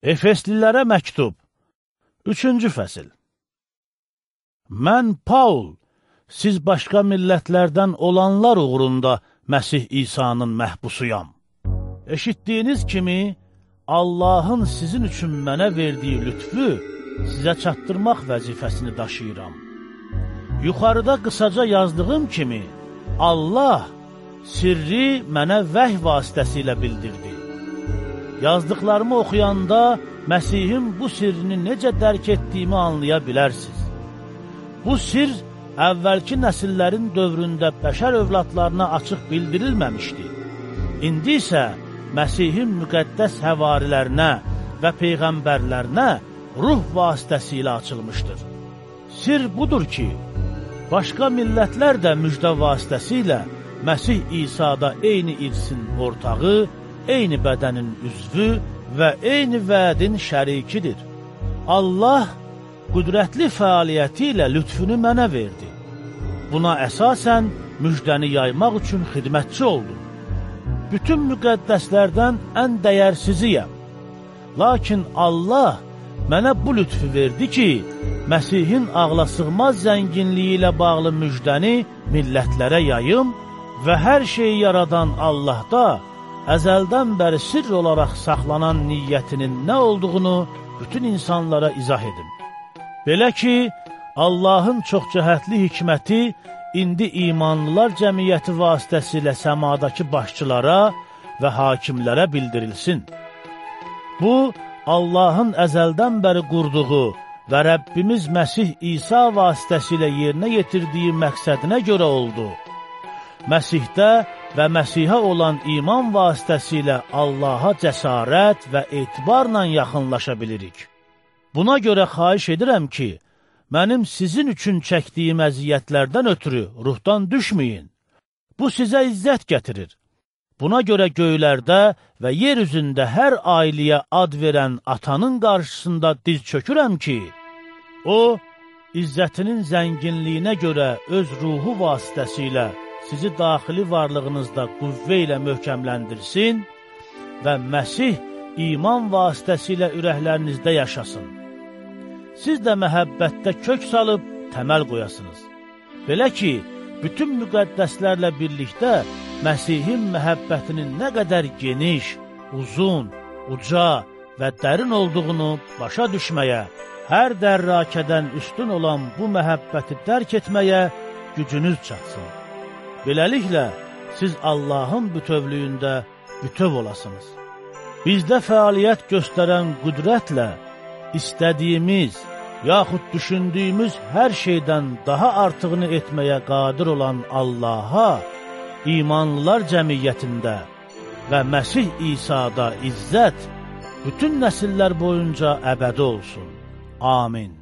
Efeslilərə məktub 3-cü fəsil Mən Paul, siz başqa millətlərdən olanlar uğrunda Məsih İsa'nın məhbusuyam. Eşitdiyiniz kimi, Allahın sizin üçün mənə verdiyi lütfü sizə çatdırmaq vəzifəsini daşıyıram. Yuxarıda qısaca yazdığım kimi, Allah sirri mənə vəh vasitəsilə bildirdi. Yazdıqlarımı oxuyanda Məsihin bu sirrini necə dərk etdiyimi anlaya bilərsiniz. Bu sir əvvəlki nəsillərin dövründə bəşər övladlarına açıq bildirilməmişdi. İndi isə Məsihin müqəddəs həvarilərinə və peyğəmbərlərinə ruh vasitəsilə açılmışdır. Sir budur ki, başqa millətlər də müjdə vasitəsilə Məsih İsa'da eyni irsin ortağı, eyni bədənin üzvü və eyni vədin şərikidir. Allah qüdrətli fəaliyyəti ilə lütfünü mənə verdi. Buna əsasən müjdəni yaymaq üçün xidmətçi oldum. Bütün müqəddəslərdən ən dəyərsiziyəm. Lakin Allah mənə bu lütfü verdi ki, Məsihin ağlasığmaz zənginliyi ilə bağlı müjdəni millətlərə yayım və hər şeyi yaradan Allahda əzəldən bəri sirr olaraq saxlanan niyyətinin nə olduğunu bütün insanlara izah edim. Belə ki, Allahın çoxcəhətli hikməti indi imanlılar cəmiyyəti vasitəsilə səmadakı başçılara və hakimlərə bildirilsin. Bu, Allahın əzəldən bəri qurduğu və Rəbbimiz Məsih İsa vasitəsilə yerinə yetirdiyi məqsədinə görə oldu. Məsihdə və Məsihə olan iman vasitəsilə Allaha cəsarət və etibarla yaxınlaşa bilirik. Buna görə xahiş edirəm ki, mənim sizin üçün çəkdiyim əziyyətlərdən ötürü ruhdan düşməyin. Bu sizə izzət gətirir. Buna görə göylərdə və yer üzündə hər ailəyə ad verən atanın qarşısında diz çökürəm ki, o, izzətinin zənginliyinə görə öz ruhu vasitəsilə sizi daxili varlığınızda qüvvə ilə möhkəmləndirsin və Məsih iman vasitəsilə ürəklərinizdə yaşasın. Siz də məhəbbətdə kök salıb təməl qoyasınız. Belə ki, bütün müqəddəslərlə birlikdə Məsihin məhəbbətinin nə qədər geniş, uzun, uca və dərin olduğunu başa düşməyə, hər dərrakədən üstün olan bu məhəbbəti dərk etməyə gücünüz çatsın. Beləliklə, siz Allahın bütövlüyündə bütöv olasınız. Bizdə fəaliyyət göstərən qüdrətlə istədiyimiz, yaxud düşündüyümüz hər şeydən daha artığını etməyə qadir olan Allaha, imanlılar cəmiyyətində və Məsih İsa'da izzət bütün nəsillər boyunca əbədi olsun. Amin.